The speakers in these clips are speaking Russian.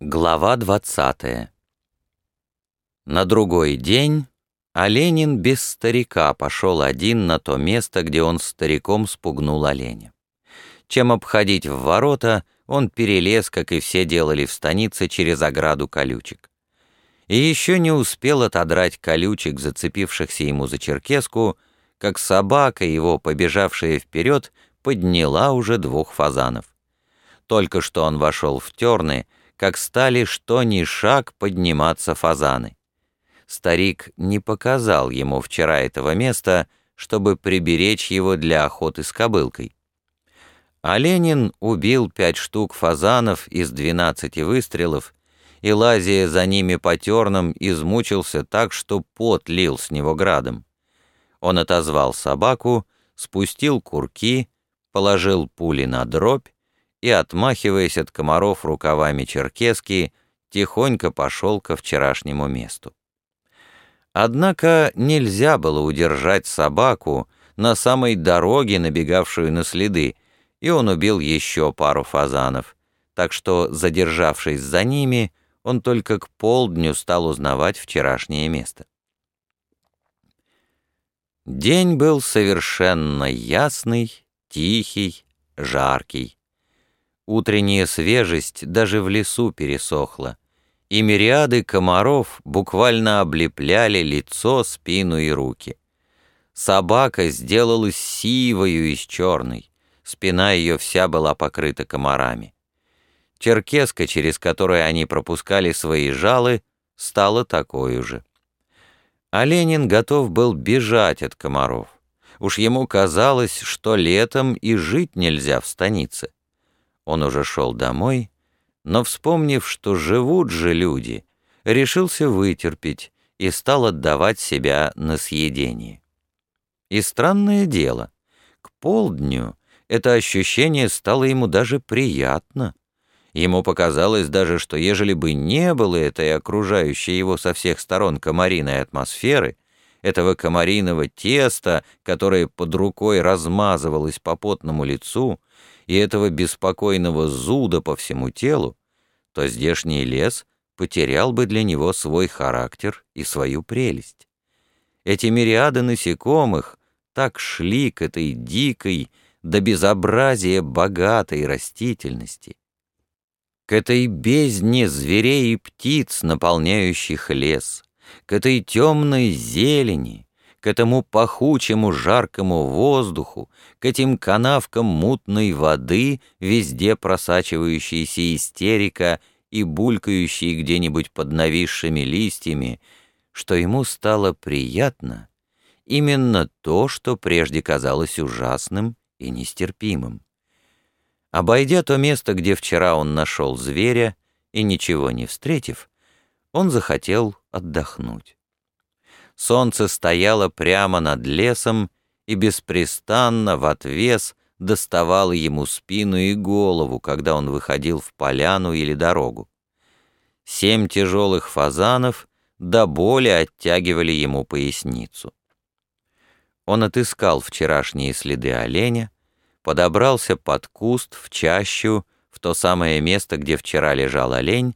Глава 20 На другой день Оленин без старика пошел один на то место, где он стариком спугнул оленя. Чем обходить в ворота, он перелез, как и все делали в станице, через ограду колючек. И еще не успел отодрать колючек, зацепившихся ему за черкеску, как собака его, побежавшая вперед, подняла уже двух фазанов. Только что он вошел в терны, как стали что ни шаг подниматься фазаны. Старик не показал ему вчера этого места, чтобы приберечь его для охоты с кобылкой. А Ленин убил пять штук фазанов из двенадцати выстрелов, и, лазия за ними по тернам, измучился так, что пот лил с него градом. Он отозвал собаку, спустил курки, положил пули на дробь и, отмахиваясь от комаров рукавами черкески, тихонько пошел ко вчерашнему месту. Однако нельзя было удержать собаку на самой дороге, набегавшую на следы, и он убил еще пару фазанов, так что, задержавшись за ними, он только к полдню стал узнавать вчерашнее место. День был совершенно ясный, тихий, жаркий. Утренняя свежесть даже в лесу пересохла, и мириады комаров буквально облепляли лицо, спину и руки. Собака сделалась сивою и черной, спина ее вся была покрыта комарами. Черкеска, через которую они пропускали свои жалы, стала такой же. А Ленин готов был бежать от комаров. Уж ему казалось, что летом и жить нельзя в станице. Он уже шел домой, но, вспомнив, что живут же люди, решился вытерпеть и стал отдавать себя на съедение. И странное дело, к полдню это ощущение стало ему даже приятно. Ему показалось даже, что ежели бы не было этой окружающей его со всех сторон комариной атмосферы, этого комариного теста, которое под рукой размазывалось по потному лицу, и этого беспокойного зуда по всему телу, то здешний лес потерял бы для него свой характер и свою прелесть. Эти мириады насекомых так шли к этой дикой, до безобразия богатой растительности, к этой бездне зверей и птиц, наполняющих лес, к этой темной зелени, к этому пахучему жаркому воздуху, к этим канавкам мутной воды, везде просачивающейся истерика и булькающей где-нибудь под нависшими листьями, что ему стало приятно именно то, что прежде казалось ужасным и нестерпимым. Обойдя то место, где вчера он нашел зверя, и ничего не встретив, он захотел отдохнуть. Солнце стояло прямо над лесом и беспрестанно в отвес доставало ему спину и голову, когда он выходил в поляну или дорогу. Семь тяжелых фазанов до боли оттягивали ему поясницу. Он отыскал вчерашние следы оленя, подобрался под куст в чащу, в то самое место, где вчера лежал олень,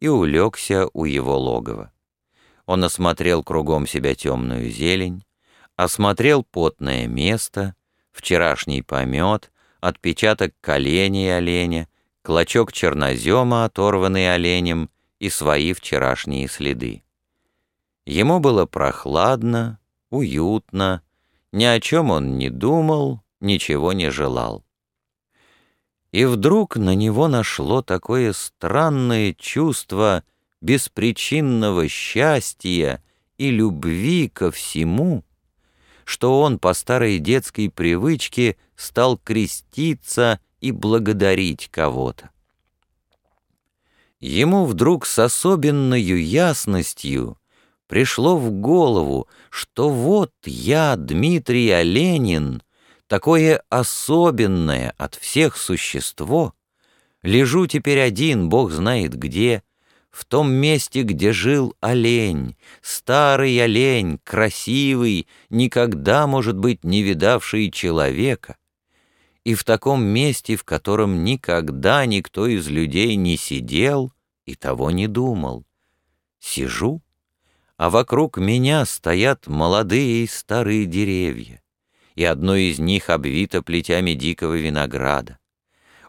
и улегся у его логова. Он осмотрел кругом себя темную зелень, осмотрел потное место, вчерашний помет, отпечаток коленей оленя, клочок чернозема, оторванный оленем, и свои вчерашние следы. Ему было прохладно, уютно, ни о чем он не думал, ничего не желал. И вдруг на него нашло такое странное чувство — беспричинного счастья и любви ко всему, что он по старой детской привычке стал креститься и благодарить кого-то. Ему вдруг с особенной ясностью пришло в голову, что вот я, Дмитрий Оленин, такое особенное от всех существо, лежу теперь один, Бог знает где, в том месте, где жил олень, старый олень, красивый, никогда, может быть, не видавший человека, и в таком месте, в котором никогда никто из людей не сидел и того не думал. Сижу, а вокруг меня стоят молодые и старые деревья, и одно из них обвито плетями дикого винограда.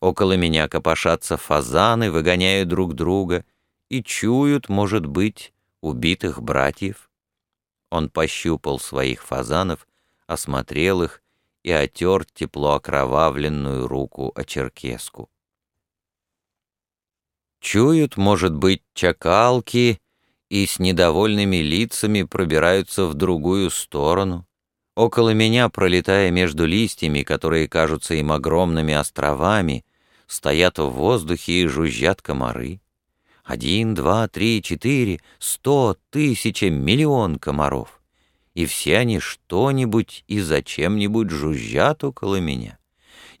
Около меня копошатся фазаны, выгоняя друг друга, и чуют, может быть, убитых братьев. Он пощупал своих фазанов, осмотрел их и отер тепло окровавленную руку о черкеску. Чуют, может быть, чакалки и с недовольными лицами пробираются в другую сторону. Около меня, пролетая между листьями, которые кажутся им огромными островами, стоят в воздухе и жужжат комары. Один, два, три, четыре, сто, тысяча, миллион комаров. И все они что-нибудь и зачем-нибудь жужжат около меня.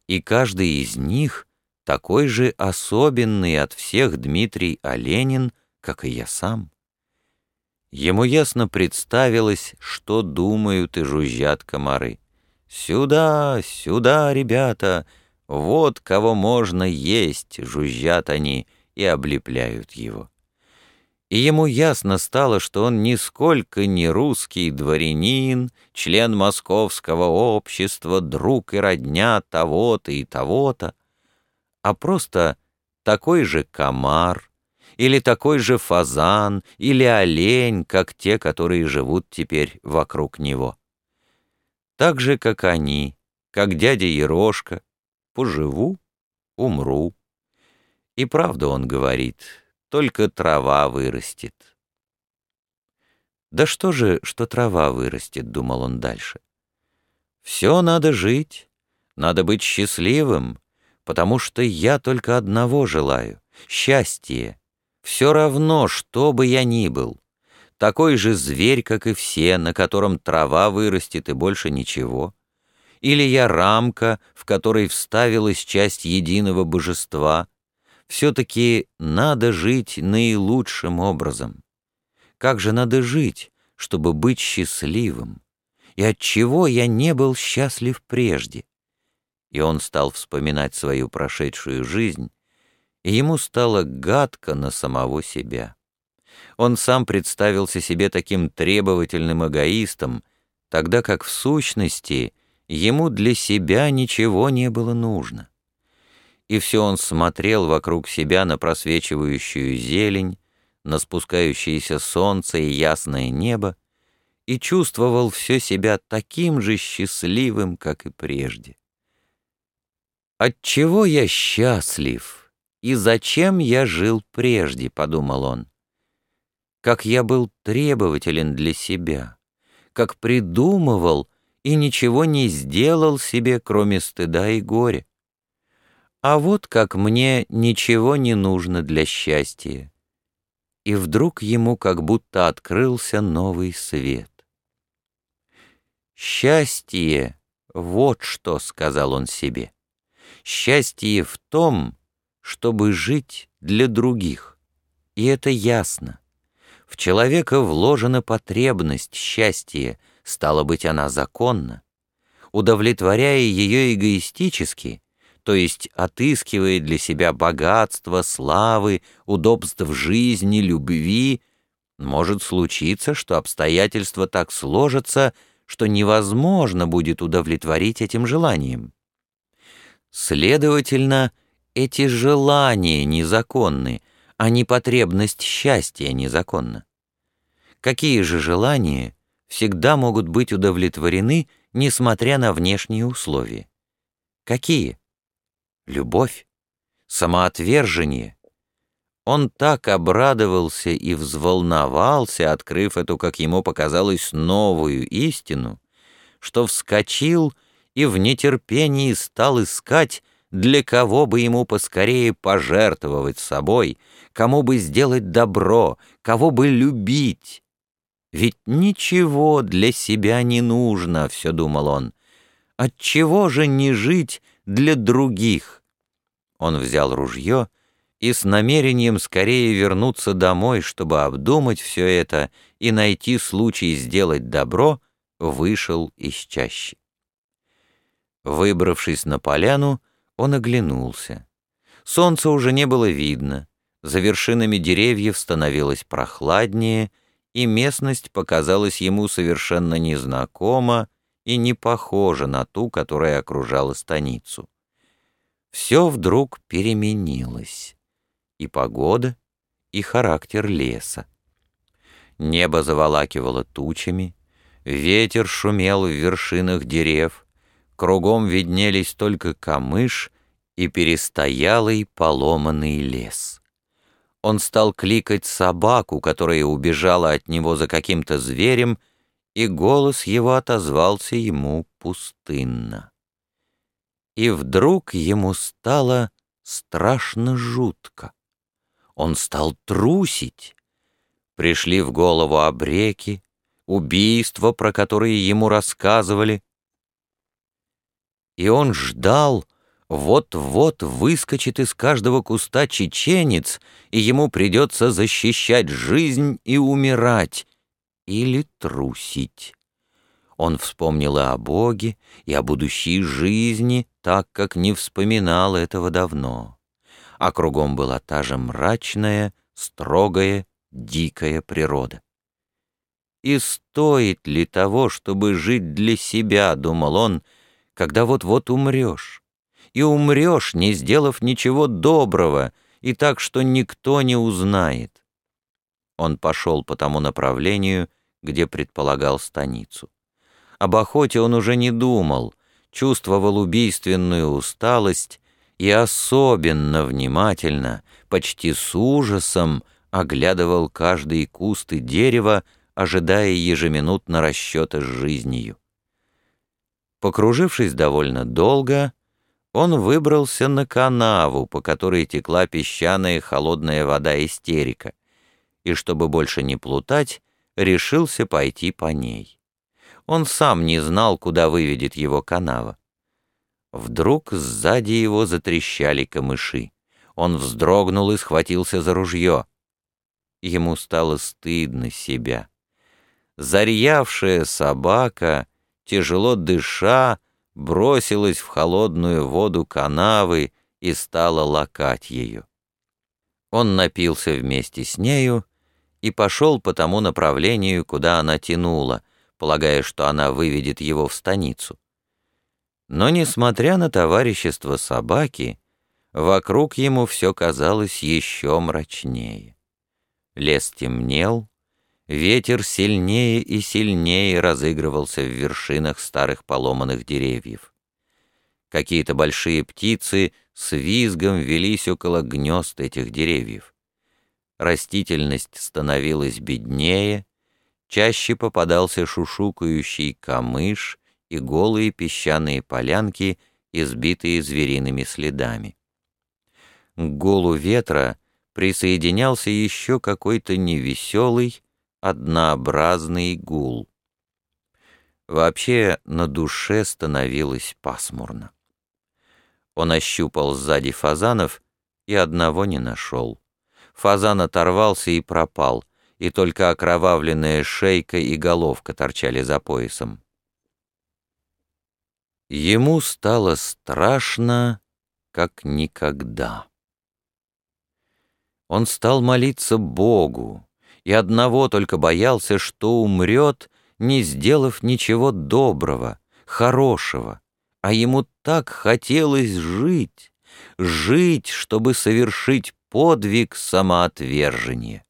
И каждый из них такой же особенный от всех Дмитрий Оленин, как и я сам. Ему ясно представилось, что думают и жужжат комары. «Сюда, сюда, ребята! Вот кого можно есть!» — жужжат они и облепляют его. И ему ясно стало, что он нисколько не русский дворянин, член московского общества, друг и родня того-то и того-то, а просто такой же комар, или такой же фазан, или олень, как те, которые живут теперь вокруг него. Так же, как они, как дядя Ерошка, поживу, умру. И правда он говорит, только трава вырастет. Да что же, что трава вырастет, думал он дальше. Все надо жить, надо быть счастливым, потому что я только одного желаю — счастье. Все равно, что бы я ни был. Такой же зверь, как и все, на котором трава вырастет и больше ничего. Или я рамка, в которой вставилась часть единого божества. Все-таки надо жить наилучшим образом. Как же надо жить, чтобы быть счастливым? И от чего я не был счастлив прежде? и он стал вспоминать свою прошедшую жизнь, и ему стало гадко на самого себя. Он сам представился себе таким требовательным эгоистом, тогда как в сущности ему для себя ничего не было нужно. И все он смотрел вокруг себя на просвечивающую зелень, на спускающееся солнце и ясное небо, и чувствовал все себя таким же счастливым, как и прежде. «Отчего я счастлив? И зачем я жил прежде?» — подумал он. «Как я был требователен для себя, как придумывал и ничего не сделал себе, кроме стыда и горя. А вот как мне ничего не нужно для счастья». И вдруг ему как будто открылся новый свет. «Счастье — вот что», — сказал он себе. Счастье в том, чтобы жить для других. И это ясно. В человека вложена потребность счастья, стало быть, она законна. Удовлетворяя ее эгоистически, то есть отыскивая для себя богатство, славы, удобств в жизни, любви, может случиться, что обстоятельства так сложатся, что невозможно будет удовлетворить этим желанием. Следовательно, эти желания незаконны, а не потребность счастья незаконна. Какие же желания всегда могут быть удовлетворены, несмотря на внешние условия? Какие? Любовь, самоотвержение. Он так обрадовался и взволновался, открыв эту, как ему показалось, новую истину, что вскочил и, в нетерпении стал искать, для кого бы ему поскорее пожертвовать собой, кому бы сделать добро, кого бы любить. Ведь ничего для себя не нужно, все думал он. Отчего же не жить для других? Он взял ружье и с намерением скорее вернуться домой, чтобы обдумать все это и найти случай сделать добро, вышел из чащи. Выбравшись на поляну, он оглянулся. Солнца уже не было видно, За вершинами деревьев становилось прохладнее, и местность показалась ему совершенно незнакома и не похожа на ту, которая окружала станицу. Все вдруг переменилось. И погода, и характер леса. Небо заволакивало тучами, ветер шумел в вершинах дерев, кругом виднелись только камыш и перестоялый поломанный лес. Он стал кликать собаку, которая убежала от него за каким-то зверем, и голос его отозвался ему пустынно. И вдруг ему стало страшно жутко. Он стал трусить. Пришли в голову обреки, убийства, про которые ему рассказывали. И он ждал, вот-вот выскочит из каждого куста чеченец, и ему придется защищать жизнь и умирать, или трусить. Он вспомнил и о Боге, и о будущей жизни, так как не вспоминал этого давно. А кругом была та же мрачная, строгая, дикая природа. И стоит ли того, чтобы жить для себя, думал он, когда вот-вот умрешь? И умрешь, не сделав ничего доброго, и так, что никто не узнает. Он пошел по тому направлению, где предполагал станицу. Об охоте он уже не думал, чувствовал убийственную усталость и особенно внимательно, почти с ужасом, оглядывал каждый куст и дерево, ожидая ежеминутно расчета с жизнью. Покружившись довольно долго, он выбрался на канаву, по которой текла песчаная холодная вода истерика, и, чтобы больше не плутать, решился пойти по ней. Он сам не знал, куда выведет его канава. Вдруг сзади его затрещали камыши. Он вздрогнул и схватился за ружье. Ему стало стыдно себя. Зарьявшая собака, тяжело дыша, бросилась в холодную воду канавы и стала лакать ее. Он напился вместе с нею и пошел по тому направлению, куда она тянула, полагая, что она выведет его в станицу. Но, несмотря на товарищество собаки, вокруг ему все казалось еще мрачнее. Лес темнел, ветер сильнее и сильнее разыгрывался в вершинах старых поломанных деревьев. Какие-то большие птицы с визгом велись около гнезд этих деревьев. Растительность становилась беднее, чаще попадался шушукающий камыш и голые песчаные полянки, избитые звериными следами. К голу ветра присоединялся еще какой-то невеселый, однообразный гул. Вообще на душе становилось пасмурно. Он ощупал сзади фазанов и одного не нашел. Фазан оторвался и пропал, и только окровавленная шейка и головка торчали за поясом. Ему стало страшно, как никогда. Он стал молиться Богу, и одного только боялся, что умрет, не сделав ничего доброго, хорошего, а ему так хотелось жить, жить, чтобы совершить подвиг самоотвержения.